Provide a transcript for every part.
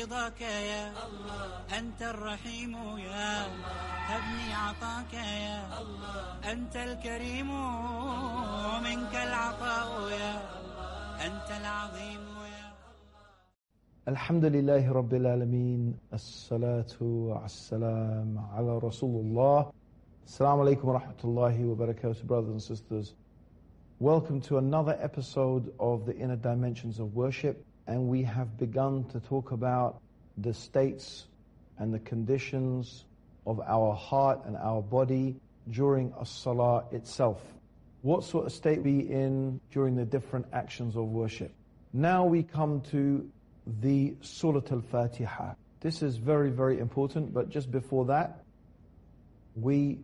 رضاك يا الله أنت الرحيم يا هبني عطاك يا الله أنت الكريم ومنك العطاء يا أنت العظيم يا الحمد لله رب العالمين الصلاة والسلام على رسول الله Assalamu alaikum wa rahmatullahi wa barakatuh brothers and sisters Welcome to another episode of the Inner Dimensions of Worship and we have begun to talk about the states and the conditions of our heart and our body during as-salah itself. What sort of state we in during the different actions of worship. Now we come to the Surah Al-Fatiha. This is very, very important, but just before that, we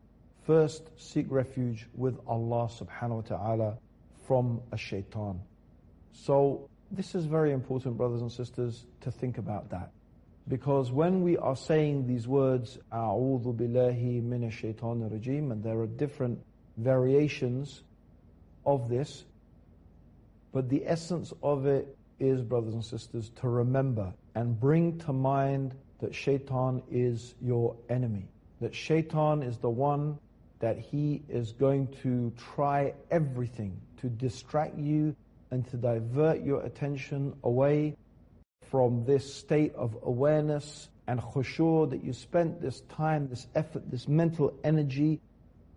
first seek refuge with Allah subhanahu wa ta'ala from a shaitan. So this is very important, brothers and sisters, to think about that. Because when we are saying these words, أعوذ بالله من الشيطان الرجيم, and there are different variations of this, but the essence of it is, brothers and sisters, to remember and bring to mind that shaitan is your enemy. That shaitan is the one that he is going to try everything to distract you and to divert your attention away from this state of awareness and khushu that you spent this time, this effort, this mental energy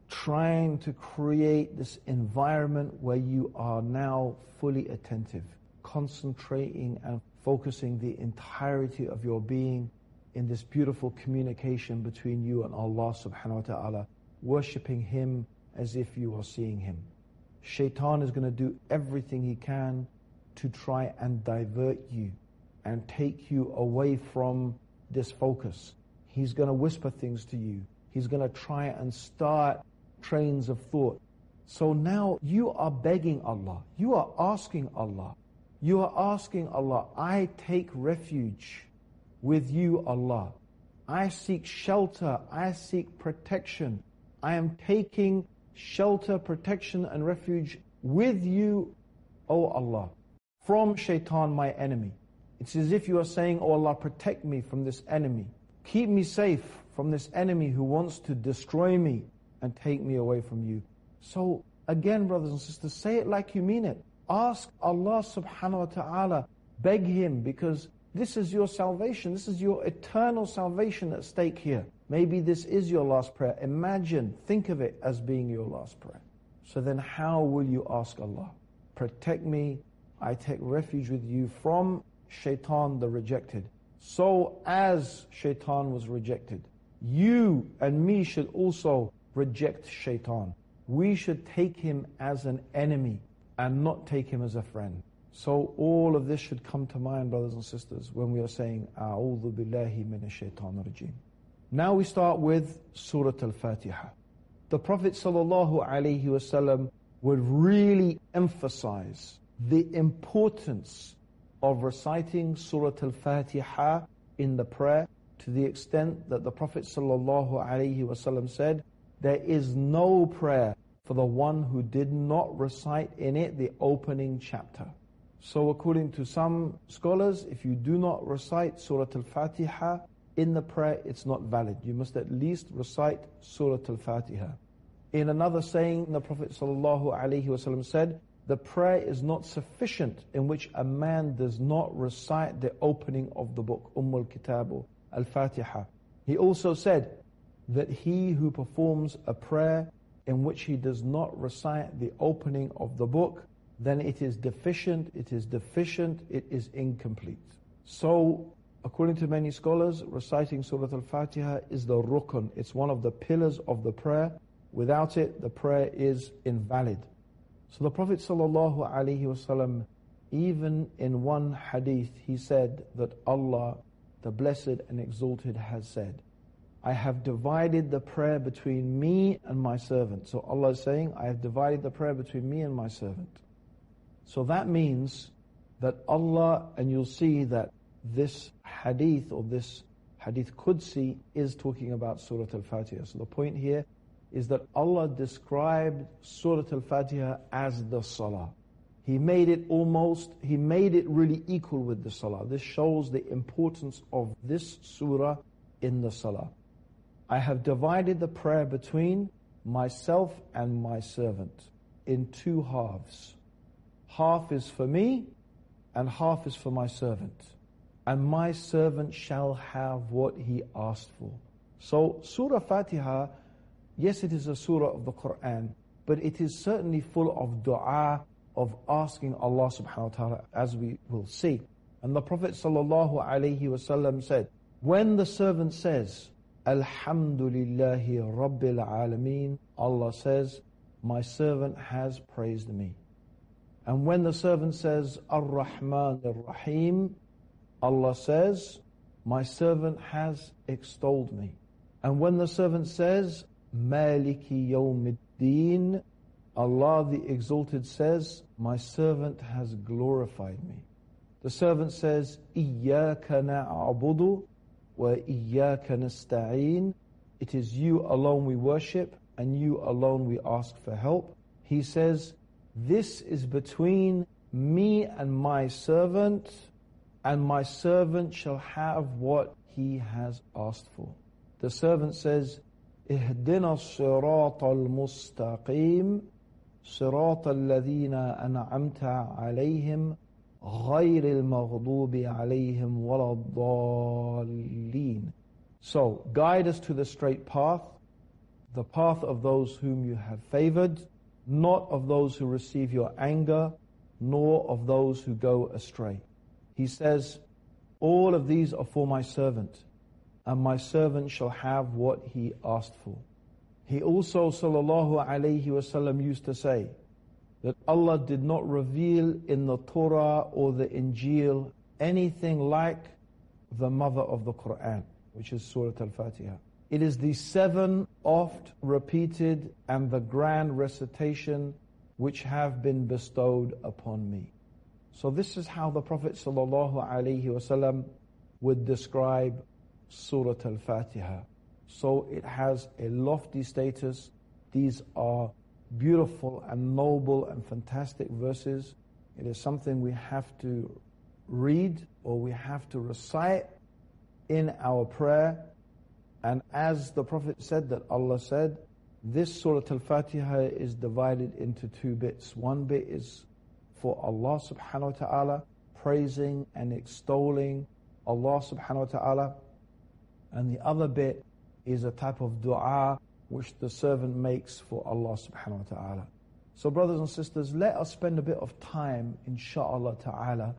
trying to create this environment where you are now fully attentive, concentrating and focusing the entirety of your being in this beautiful communication between you and Allah subhanahu wa ta'ala, worshipping Him as if you are seeing Him. Shaitan is going to do everything he can to try and divert you and take you away from this focus. He's going to whisper things to you. He's going to try and start trains of thought. So now you are begging Allah. You are asking Allah. You are asking Allah, I take refuge with you, Allah. I seek shelter. I seek protection. I am taking shelter, protection, and refuge with you, O Allah, from shaitan, my enemy. It's as if you are saying, O Allah, protect me from this enemy. Keep me safe from this enemy who wants to destroy me and take me away from you. So, again, brothers and sisters, say it like you mean it. Ask Allah subhanahu wa ta'ala, beg Him, because this is your salvation. This is your eternal salvation at stake here. Maybe this is your last prayer. Imagine, think of it as being your last prayer. So then how will you ask Allah? Protect me. I take refuge with you from shaitan the rejected. So as shaitan was rejected, you and me should also reject shaitan. We should take him as an enemy and not take him as a friend. So all of this should come to mind, brothers and sisters, when we are saying, A'udhu billahi minash shaitanir rajim. Now we start with Surah Al-Fatiha. The Prophet ﷺ would really emphasize the importance of reciting Surah Al-Fatiha in the prayer to the extent that the Prophet ﷺ said, there is no prayer for the one who did not recite in it the opening chapter. So according to some scholars, if you do not recite Surah Al-Fatiha in the prayer, it's not valid. You must at least recite Surah Al-Fatiha. In another saying, the Prophet ﷺ said, the prayer is not sufficient in which a man does not recite the opening of the book, Umm al-Kitabu, Al-Fatiha. He also said that he who performs a prayer in which he does not recite the opening of the book, then it is deficient, it is deficient, it is incomplete. So according to many scholars, reciting Surah Al-Fatiha is the rukun. It's one of the pillars of the prayer. Without it, the prayer is invalid. So the Prophet ﷺ, even in one hadith, he said that Allah, the Blessed and Exalted, has said, I have divided the prayer between me and my servant. So Allah is saying, I have divided the prayer between me and my servant. So that means that Allah, and you'll see that this hadith or this hadith Qudsi is talking about Surah Al-Fatiha. So the point here is that Allah described Surah Al-Fatiha as the Salah. He made it almost, He made it really equal with the Salah. This shows the importance of this surah in the Salah. I have divided the prayer between myself and my servant in two halves. Half is for me and half is for my servant. And my servant shall have what he asked for. So Surah Fatiha Yes, it is a surah of the Quran, but it is certainly full of dua, of asking Allah subhanahu wa ta'ala, as we will see. And the Prophet sallallahu alaihi wasallam said, when the servant says, Alhamdulillahi Rabbil Alameen, Allah says, my servant has praised me. And when the servant says, Ar-Rahman Ar-Rahim, Allah says, My servant has extolled me. And when the servant says, Maliki Yawmiddin, Allah the Exalted says, My servant has glorified me. The servant says, Iyaka na'abudu wa iyaka nasta'een. It is you alone we worship and you alone we ask for help. He says, This is between me and my servant, and my servant shall have what he has asked for. The servant says, اهدنا الصراط المستقيم صراط الذين أنعمت عليهم غير المغضوب عليهم ولا الضالين So guide us to the straight path, the path of those whom you have favored, not of those who receive your anger, nor of those who go astray. He says, all of these are for my servant and my servant shall have what he asked for. He also, sallallahu alayhi wasallam, used to say that Allah did not reveal in the Torah or the Injil anything like the mother of the Quran, which is Surah Al-Fatiha. It is the seven oft repeated and the grand recitation which have been bestowed upon me. So this is how the Prophet ﷺ would describe Surah Al-Fatiha. So it has a lofty status. These are beautiful and noble and fantastic verses. It is something we have to read or we have to recite in our prayer. And as the Prophet said that Allah said, this Surah Al-Fatiha is divided into two bits. One bit is for Allah subhanahu wa ta'ala, praising and extolling Allah subhanahu wa ta'ala and the other bit is a type of dua which the servant makes for Allah subhanahu wa ta'ala. So brothers and sisters, let us spend a bit of time, inshaAllah ta'ala,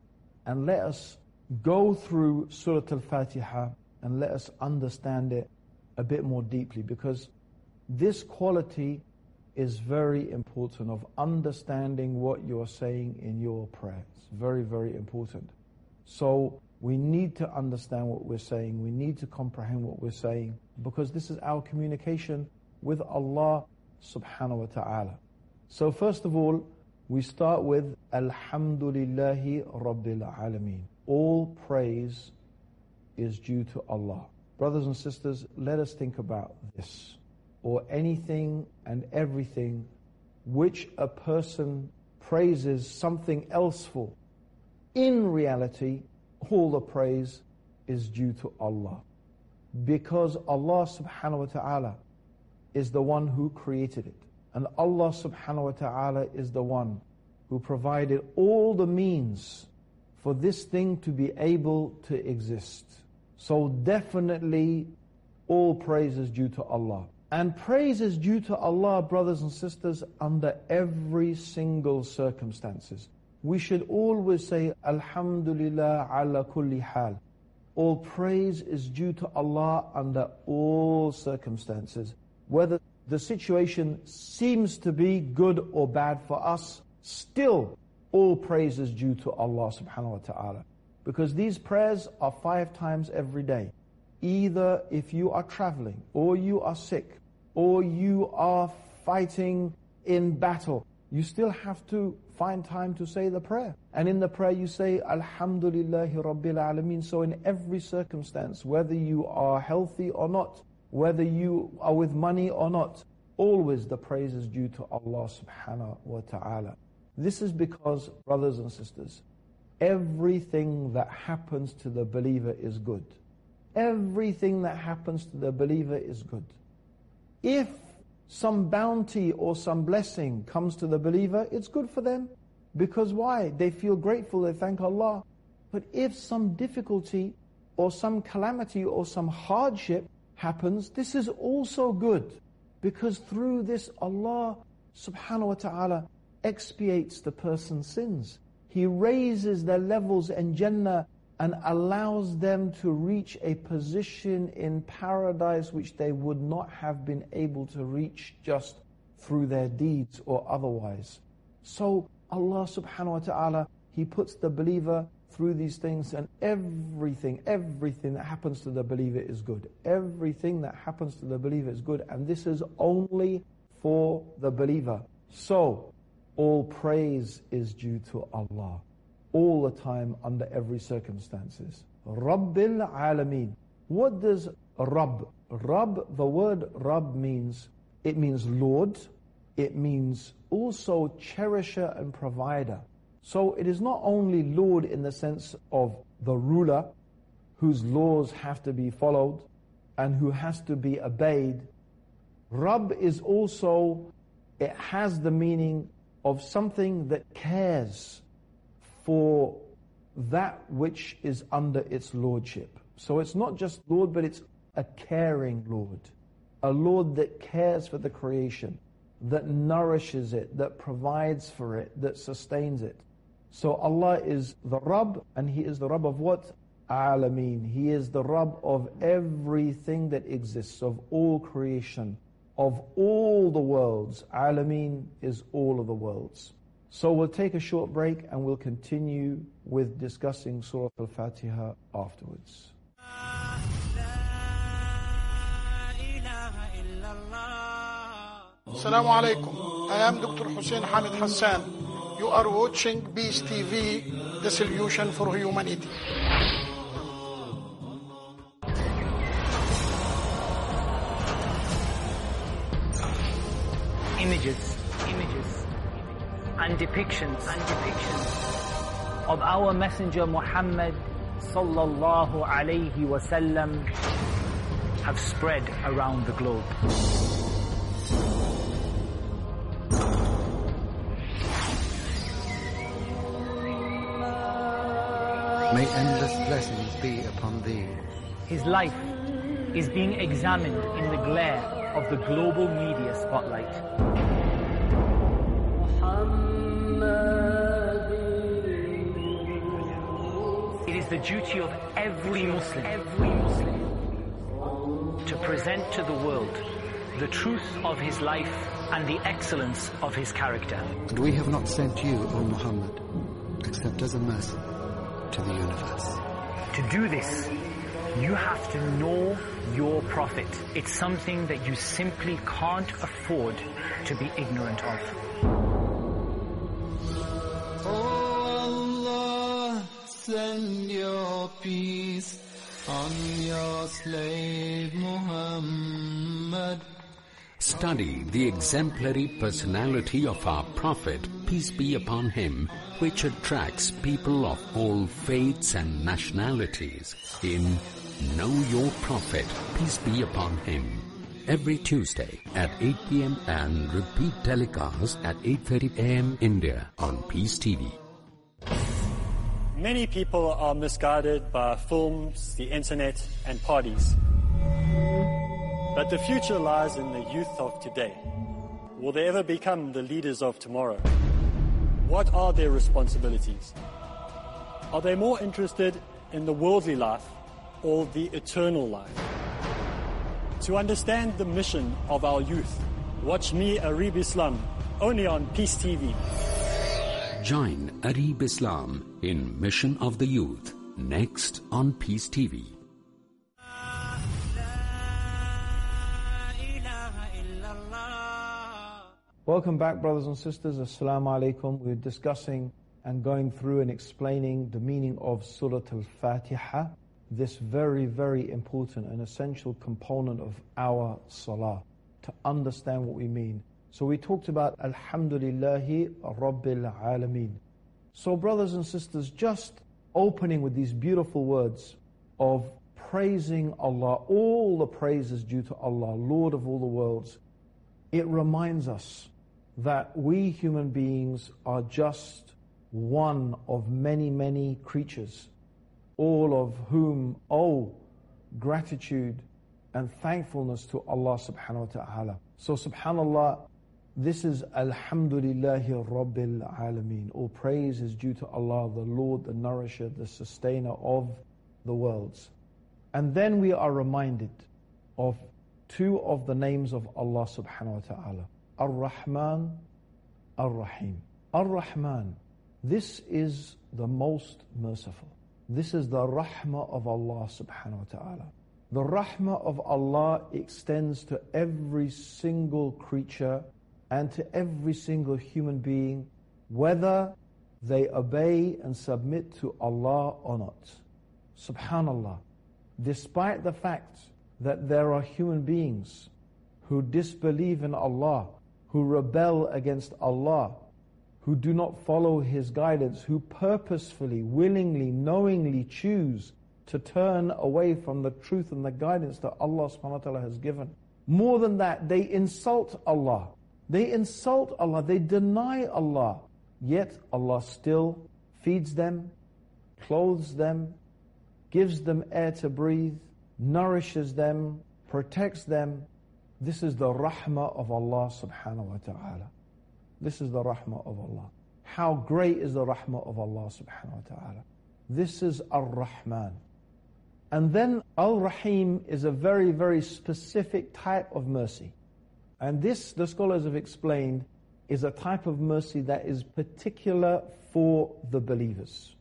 and let us go through Surah Al-Fatiha and let us understand it a bit more deeply because this quality is very important of understanding what you're saying in your prayers. Very, very important. So we need to understand what we're saying. We need to comprehend what we're saying because this is our communication with Allah subhanahu wa ta'ala. So first of all, we start with Alhamdulillahi Rabbil Alameen. All praise is due to Allah. Brothers and sisters, let us think about this or anything and everything which a person praises something else for. In reality, all the praise is due to Allah. Because Allah subhanahu wa ta'ala is the one who created it. And Allah subhanahu wa ta'ala is the one who provided all the means for this thing to be able to exist. So definitely all praise is due to Allah. And praise is due to Allah, brothers and sisters, under every single circumstances we should always say, Alhamdulillah ala kulli hal. All praise is due to Allah under all circumstances. Whether the situation seems to be good or bad for us, still all praise is due to Allah subhanahu wa ta'ala. Because these prayers are five times every day. Either if you are traveling, or you are sick, or you are fighting in battle, you still have to find time to say the prayer. And in the prayer you say, Alhamdulillahi Rabbil Alameen. So in every circumstance, whether you are healthy or not, whether you are with money or not, always the praise is due to Allah subhanahu wa ta'ala. This is because, brothers and sisters, everything that happens to the believer is good. Everything that happens to the believer is good. If some bounty or some blessing comes to the believer, it's good for them. Because why? They feel grateful, they thank Allah. But if some difficulty or some calamity or some hardship happens, this is also good. Because through this, Allah subhanahu wa ta'ala expiates the person's sins. He raises their levels in Jannah and allows them to reach a position in paradise which they would not have been able to reach just through their deeds or otherwise. So Allah subhanahu wa ta'ala, He puts the believer through these things and everything, everything that happens to the believer is good. Everything that happens to the believer is good and this is only for the believer. So, all praise is due to Allah all the time under every circumstances. Rabbil Alameen. What does Rabb? Rabb, the word Rabb means, it means Lord, it means also cherisher and provider. So it is not only Lord in the sense of the ruler, whose laws have to be followed and who has to be obeyed. Rabb is also, it has the meaning of something that cares for that which is under its lordship. So it's not just Lord, but it's a caring Lord. A Lord that cares for the creation, that nourishes it, that provides for it, that sustains it. So Allah is the Rabb, and He is the Rabb of what? Alameen. He is the Rabb of everything that exists, of all creation, of all the worlds. Alameen is all of the worlds. So we'll take a short break and we'll continue with discussing Surah Al-Fatiha afterwards. Assalamu alaikum. I am Dr. Hussein Hamid Hassan. You are watching Peace TV, the solution for humanity. Images, images, and depictions, and depictions of our Messenger Muhammad sallallahu alayhi wasallam have spread around the globe. May endless blessings be upon thee. His life is being examined in the glare of the global media spotlight. It is the duty of every Muslim, every Muslim, to present to the world the truth of his life and the excellence of his character. And we have not sent you, O Muhammad, except as a mercy to the universe. To do this, you have to know your Prophet. It's something that you simply can't afford to be ignorant of. Oh Allah, send your peace on your slave Muhammad. Study the exemplary personality of our Prophet, peace be upon him, which attracts people of all faiths and nationalities in Know Your Prophet, peace be upon him. Every Tuesday at 8 p.m. and repeat telecast at 8.30 a.m. India on Peace TV. Many people are misguided by films, the internet, and parties. But the future lies in the youth of today. Will they ever become the leaders of tomorrow? What are their responsibilities? Are they more interested in the worldly life or the eternal life. To understand the mission of our youth, watch me, Arib Islam, only on Peace TV. Join Arib Islam in Mission of the Youth next on Peace TV. Welcome back, brothers and sisters. Assalamu alaikum. We're discussing and going through and explaining the meaning of Surah Al Fatiha, this very, very important and essential component of our salah, to understand what we mean. So we talked about Alhamdulillahi Rabbil Alameen. So, brothers and sisters, just opening with these beautiful words of praising Allah, all the praise is due to Allah, Lord of all the worlds. It reminds us that we human beings are just one of many, many creatures, all of whom owe gratitude and thankfulness to Allah subhanahu wa ta'ala. So subhanallah, this is Alhamdulillahi Rabbil Alameen. All praise is due to Allah, the Lord, the nourisher, the sustainer of the worlds. And then we are reminded of two of the names of Allah subhanahu wa ta'ala. Ar-Rahman, Ar-Rahim. Ar-Rahman, this is the most merciful. This is the rahmah of Allah subhanahu wa ta'ala. The rahmah of Allah extends to every single creature and to every single human being, whether they obey and submit to Allah or not. Subhanallah. Despite the fact that there are human beings who disbelieve in Allah, who rebel against Allah, who do not follow His guidance, who purposefully, willingly, knowingly choose to turn away from the truth and the guidance that Allah subhanahu wa ta'ala has given. More than that, they insult Allah. They insult Allah. They deny Allah. Yet Allah still feeds them, clothes them, gives them air to breathe, nourishes them, protects them. This is the rahmah of Allah subhanahu wa ta'ala. This is the rahmah of Allah. How great is the rahmah of Allah subhanahu wa ta'ala. This is Ar-Rahman. And then Al-Rahim is a very, very specific type of mercy. And this, the scholars have explained, is a type of mercy that is particular for the believers.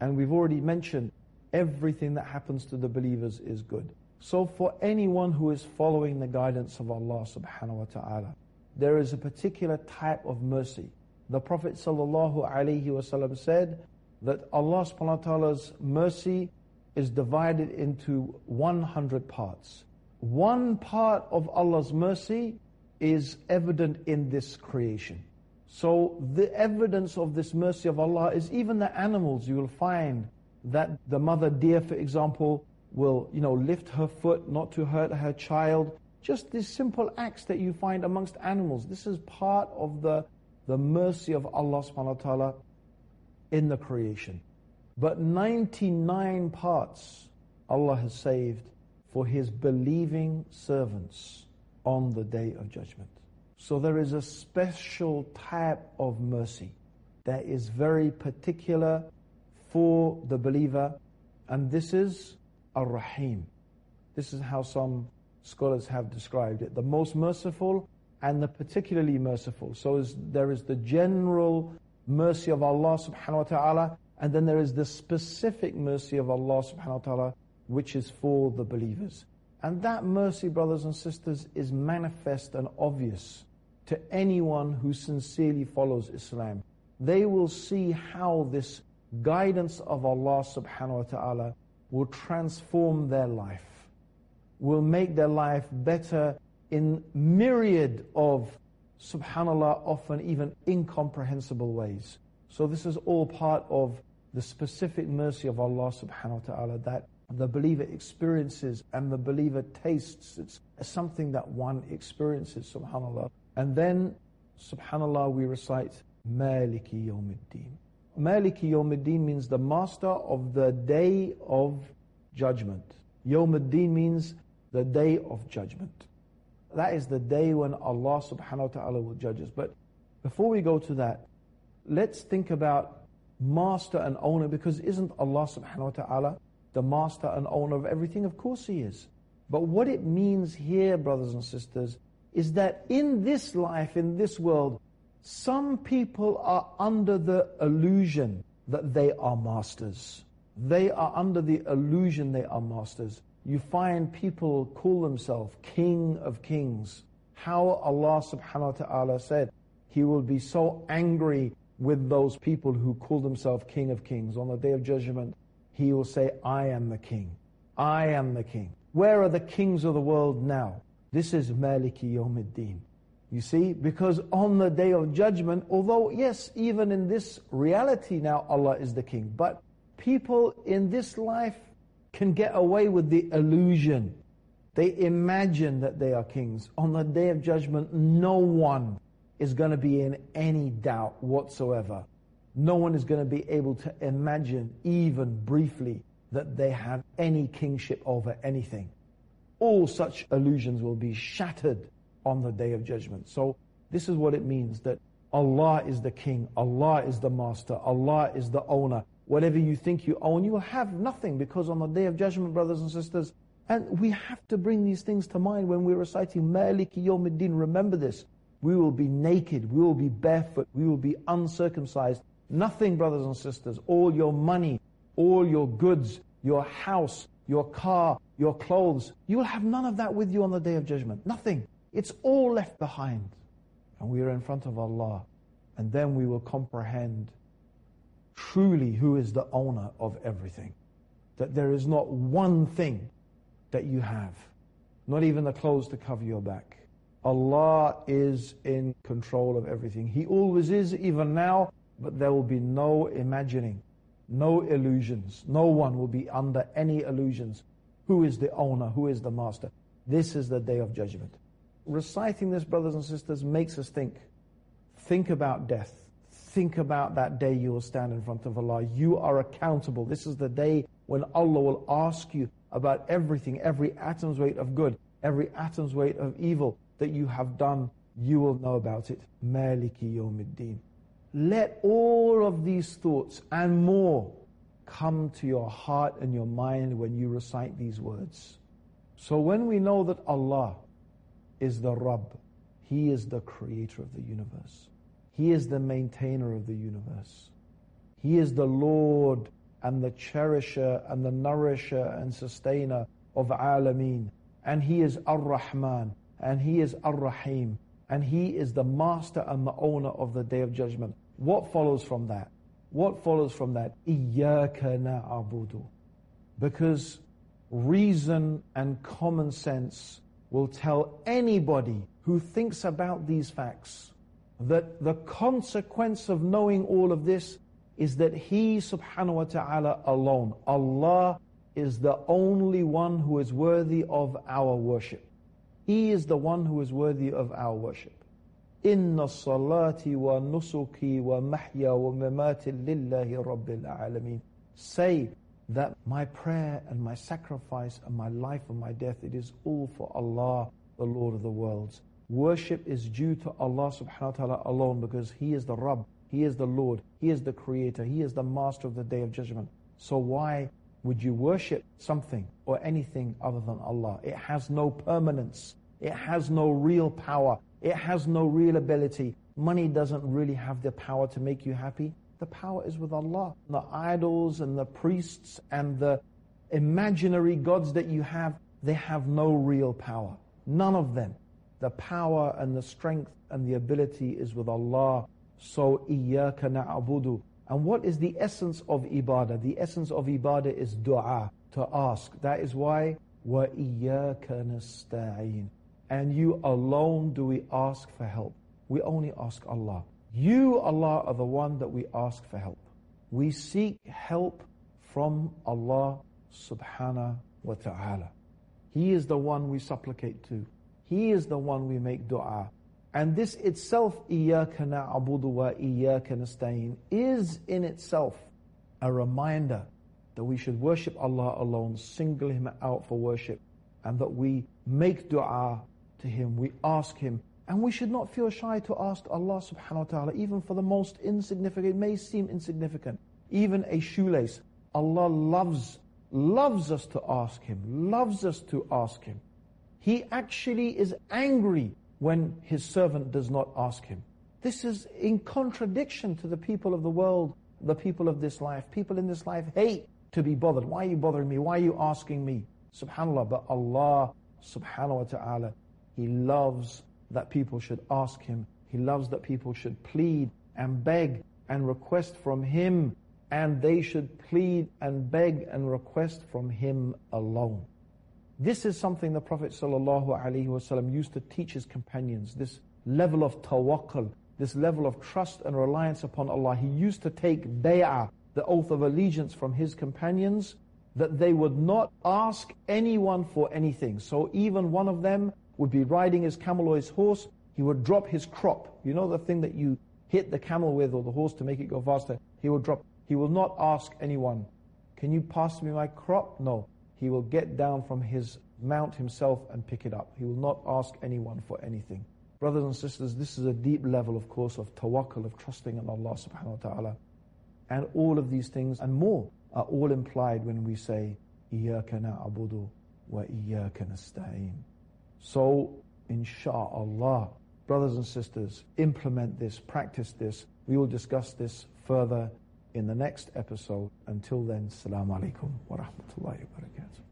And we've already mentioned everything that happens to the believers is good. So for anyone who is following the guidance of Allah subhanahu wa ta'ala, there is a particular type of mercy. The Prophet sallallahu alaihi wasallam said that Allah subhanahu wa ta'ala's mercy is divided into 100 parts. One part of Allah's mercy is evident in this creation. So the evidence of this mercy of Allah is even the animals you will find that the mother deer, for example, will, you know, lift her foot not to hurt her child. Just these simple acts that you find amongst animals. This is part of the, the mercy of Allah subhanahu wa ta'ala in the creation. But 99 parts Allah has saved for His believing servants on the day of judgment. So there is a special type of mercy that is very particular for the believer, and this is Ar-Rahim. This is how some scholars have described it. The most merciful and the particularly merciful. So is, there is the general mercy of Allah subhanahu wa ta'ala, and then there is the specific mercy of Allah subhanahu wa ta'ala, which is for the believers. And that mercy, brothers and sisters, is manifest and obvious to anyone who sincerely follows Islam. They will see how this guidance of Allah subhanahu wa ta'ala will transform their life, will make their life better in myriad of, subhanAllah, often even incomprehensible ways. So this is all part of the specific mercy of Allah subhanahu wa ta'ala that the believer experiences and the believer tastes. It's something that one experiences, subhanAllah. And then, subhanAllah, we recite, Maliki Yawmiddin. Maliki Yawmiddin means the master of the day of judgment. Yawmiddin means the day of judgment. That is the day when Allah subhanahu wa ta'ala will judge us. But before we go to that, let's think about master and owner because isn't Allah subhanahu wa ta'ala the master and owner of everything? Of course He is. But what it means here, brothers and sisters, is that in this life, in this world, some people are under the illusion that they are masters. They are under the illusion they are masters. You find people call themselves King of Kings. How Allah subhanahu wa ta'ala said, He will be so angry with those people who call themselves King of Kings. On the Day of Judgment, He will say, I am the King. I am the King. Where are the kings of the world now? This is Maliki Yawmiddin. You see, because on the day of judgment, although yes, even in this reality now Allah is the king, but people in this life can get away with the illusion. They imagine that they are kings. On the day of judgment, no one is going to be in any doubt whatsoever. No one is going to be able to imagine, even briefly, that they have any kingship over anything. All such illusions will be shattered on the day of judgment. So this is what it means that Allah is the king, Allah is the master, Allah is the owner. Whatever you think you own, you will have nothing because on the day of judgment, brothers and sisters, and we have to bring these things to mind when we're reciting Maliki Yawmiddin. Remember this. We will be naked, we will be barefoot, we will be uncircumcised. Nothing, brothers and sisters. All your money, all your goods, your house, your car, your clothes. You will have none of that with you on the day of judgment. Nothing. It's all left behind. And we are in front of Allah. And then we will comprehend truly who is the owner of everything. That there is not one thing that you have, not even the clothes to cover your back. Allah is in control of everything. He always is, even now, but there will be no imagining no illusions. No one will be under any illusions. Who is the owner? Who is the master? This is the day of judgment. Reciting this, brothers and sisters, makes us think. Think about death. Think about that day you will stand in front of Allah. You are accountable. This is the day when Allah will ask you about everything, every atom's weight of good, every atom's weight of evil that you have done. You will know about it. Maliki yawmiddin. Let all of these thoughts and more come to your heart and your mind when you recite these words. So when we know that Allah is the Rabb. He is the creator of the universe. He is the maintainer of the universe. He is the Lord and the cherisher and the nourisher and sustainer of Alameen. And He is Ar-Rahman and He is Ar-Rahim and He is the master and the owner of the Day of Judgment. What follows from that? What follows from that? Iyaka na'abudu. Because reason and common sense will tell anybody who thinks about these facts that the consequence of knowing all of this is that He subhanahu wa ta'ala alone, Allah is the only one who is worthy of our worship. He is the one who is worthy of our worship. إن الصلاة ونسكي ومحيا وممات لله رب العالمين Say that my prayer and my sacrifice and my life and my death, it is all for Allah, the Lord of the worlds. Worship is due to Allah subhanahu wa ta'ala alone because He is the Rabb, He is the Lord, He is the Creator, He is the Master of the Day of Judgment. So why would you worship something or anything other than Allah? It has no permanence. It has no real power. It has no real ability. Money doesn't really have the power to make you happy. The power is with Allah. The idols and the priests and the imaginary gods that you have, they have no real power. None of them. The power and the strength and the ability is with Allah. So, إِيَّاكَ نَعْبُدُ And what is the essence of ibadah? The essence of ibadah is dua, to ask. That is why, وَإِيَّاكَ نَسْتَعِينَ And you alone do we ask for help. We only ask Allah. You, Allah, are the one that we ask for help. We seek help from Allah subhanahu wa ta'ala. He is the one we supplicate to. He is the one we make dua. And this itself, إِيَّاكَ نَعْبُدُ وَإِيَّاكَ نَسْتَعِينَ is in itself a reminder that we should worship Allah alone, single Him out for worship, and that we make dua to Him, we ask Him and we should not feel shy to ask Allah subhanahu wa ta'ala, even for the most insignificant, it may seem insignificant, even a shoelace. Allah loves loves us to ask Him, loves us to ask Him. He actually is angry when His servant does not ask Him. This is in contradiction to the people of the world, the people of this life. People in this life hate to be bothered. Why are you bothering me? Why are you asking me? Subhanallah. But Allah subhanahu wa ta'ala, He loves that people should ask Him. He loves that people should plead and beg and request from Him. And they should plead and beg and request from Him alone. This is something the Prophet ﷺ used to teach his companions, this level of tawakkul, this level of trust and reliance upon Allah. He used to take bay'ah, the oath of allegiance from his companions, that they would not ask anyone for anything. So even one of them would be riding his cameloid's horse. He would drop his crop. You know the thing that you hit the camel with or the horse to make it go faster? He will drop. He will not ask anyone, can you pass me my crop? No. He will get down from his mount himself and pick it up. He will not ask anyone for anything. Brothers and sisters, this is a deep level, of course, of tawakkul, of trusting in Allah subhanahu wa ta'ala. And all of these things and more are all implied when we say, إِيَّاكَ نَعْبُدُ وَإِيَّاكَ نَسْتَعِينُ so, insha'Allah, brothers and sisters, implement this, practice this. We will discuss this further in the next episode. Until then, salam Alaikum wa rahmatullahi wa barakatuh.